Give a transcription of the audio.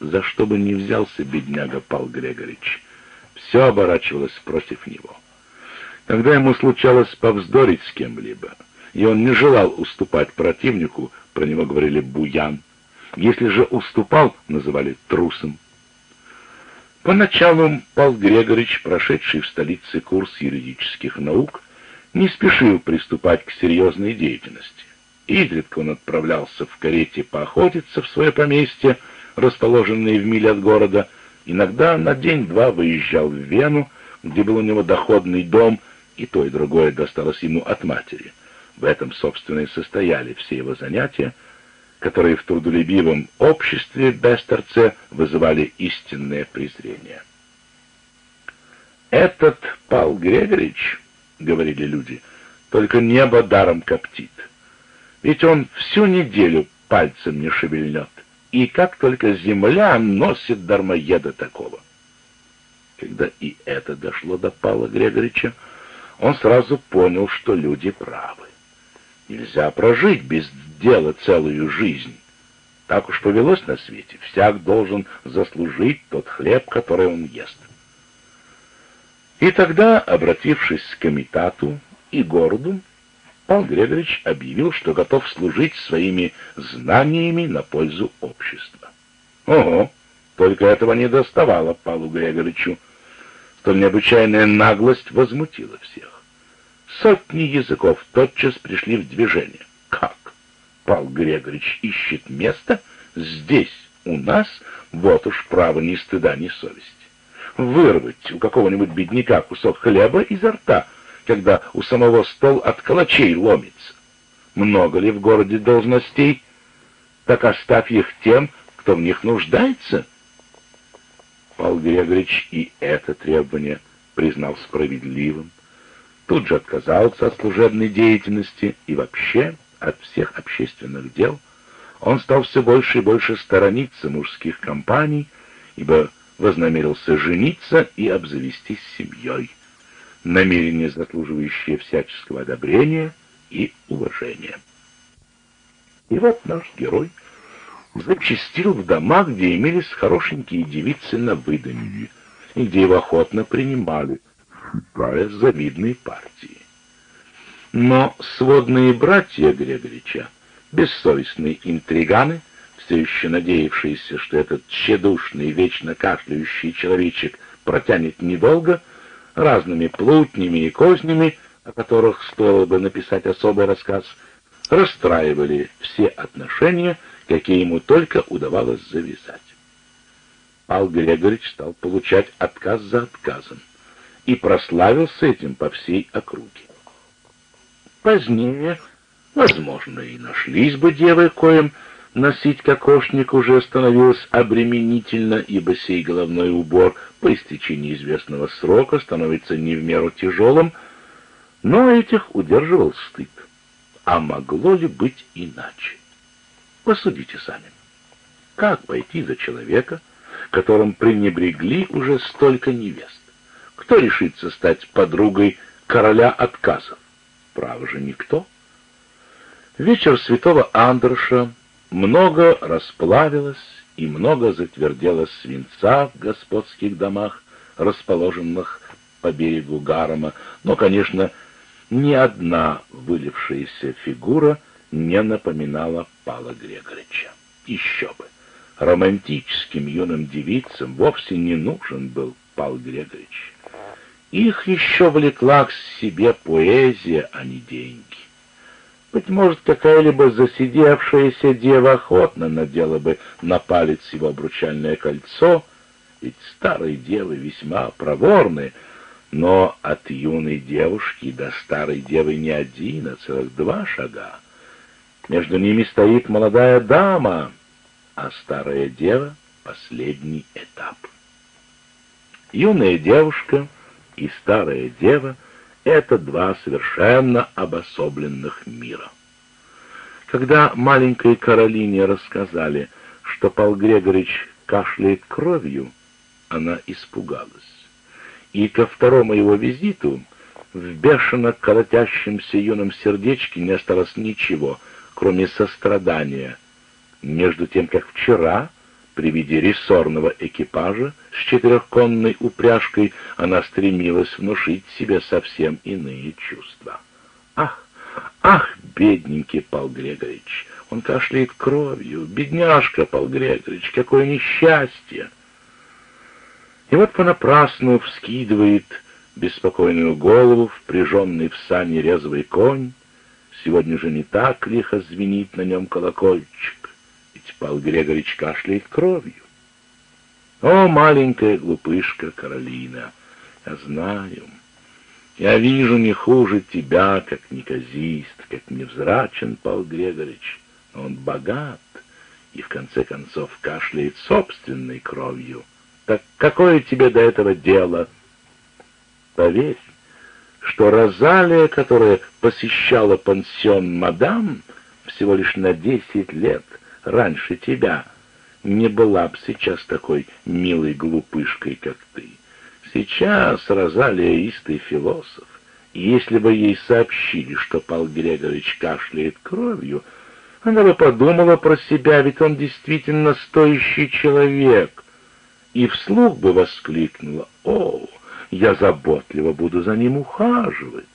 за что бы ни взялся бедняга Пал Грегорич, все оборачивалось против него. Когда ему случалось повздорить с кем-либо, и он не желал уступать противнику, про него говорили «буян», если же уступал, называли трусом. Поначалу Пал Грегорич, прошедший в столице курс юридических наук, не спешил приступать к серьезной деятельности. Изредка он отправлялся в карете поохотиться в свое поместье, расположенное в миле от города. Иногда на день-два выезжал в Вену, где был у него доходный дом, и то и другое досталось ему от матери. В этом, собственно, и состояли все его занятия, которые в трудолюбивом обществе Бестерце вызывали истинное презрение. «Этот Пал Грегорич, — говорили люди, — только небо даром коптит. Ведь он всю неделю пальцем не шевельнет, и как только земля носит дармоеда такого». Когда и это дошло до Павла Грегорича, он сразу понял, что люди правы. Нельзя прожить без дела целую жизнь. Так уж повелось на свете. Всяк должен заслужить тот хлеб, который он ест. И тогда, обратившись к комитату и городу, Павел Григорьевич объявил, что готов служить своими знаниями на пользу общества. Ого! Только этого не доставало Павлу Григорьевичу. Столь необычайная наглость возмутила всех. Сотни языков тотчас пришли в движение. Как? Пал Грегорич ищет место здесь, у нас, вот уж право ни стыда, ни совести. Вырвать у какого-нибудь бедняка кусок хлеба изо рта, когда у самого стол от калачей ломится. Много ли в городе должностей? Так оставь их тем, кто в них нуждается. Пал Грегорич и это требование признал справедливым тут же отказался от служебной деятельности и вообще от всех общественных дел. Он стал все больше и больше сторониться мужских компаний, ибо вознамерился жениться и обзавестись семьей. Намерение, заслуживающее всяческого одобрения и уважения. И вот наш герой зачастил в дома, где имелись хорошенькие девицы на выданье, и где его охотно принимали, считая завидной партии. Но сводные братья Грегорича, бессовестные интриганы, все еще надеявшиеся, что этот тщедушный, вечно кашляющий человечек протянет недолго, разными плутнями и кознями, о которых стоило бы написать особый рассказ, расстраивали все отношения, какие ему только удавалось завязать. Пал Грегорич стал получать отказ за отказом и прославился этим по всей округе. Позднее, возможно, и нашлись бы девы, коим носить кокошник уже становилось обременительно, ибо сей головной убор по истечении известного срока становится не в меру тяжелым, но этих удерживал стыд. А могло ли быть иначе? Посудите сами. Как пойти за человека, которым пренебрегли уже столько невест? Кто решится стать подругой короля отказов? Право же никто. Вечер святого Андроша много расплавилось и много затвердело свинца в господских домах, расположенных по берегу Гарома, но, конечно, ни одна вылившаяся фигура не напоминала Пала Грегорича. Еще бы! Романтическим юным девицам вовсе не нужен был Пал Грегорич. Их еще влекла к себе поэзия, а не деньги. Быть может, какая-либо засидевшаяся дева охотно надела бы на палец его обручальное кольцо, ведь старые девы весьма проворны, но от юной девушки до старой девы не один, а целых два шага. Между ними стоит молодая дама, а старая дева — последний этап. Юная девушка — и старая дева — это два совершенно обособленных мира. Когда маленькой Каролине рассказали, что Пал Грегорич кашляет кровью, она испугалась. И ко второму его визиту в бешено колотящемся юном сердечке не осталось ничего, кроме сострадания, между тем, как вчера При виде рессорного экипажа с четырехконной упряжкой она стремилась внушить себе совсем иные чувства. «Ах, ах, бедненький Пал Грегорич! Он кашляет кровью! Бедняжка Пал Грегорич! Какое несчастье!» И вот понапрасну вскидывает беспокойную голову, впряженный в сани резвый конь. Сегодня же не так лихо звенит на нем колокольчик, ведь Пал Грегорич кашляет кровью. О, маленькая глупышка Каролина, я знаю, я вижу не хуже тебя, как неказист, как невзрачен Пал Грегорич, но он богат и в конце концов кашляет собственной кровью. Так какое тебе до этого дело? Поверь, что Розалия, которая посещала пансион мадам всего лишь на десять лет раньше тебя, не была бы сейчас такой милой глупышкой, как ты. Сейчас Розалия истый философ. Если бы ей сообщили, что Пал Грегорович кашляет кровью, она бы подумала про себя, ведь он действительно стоящий человек — и вслух бы воскликнула «О, я заботливо буду за ним ухаживать».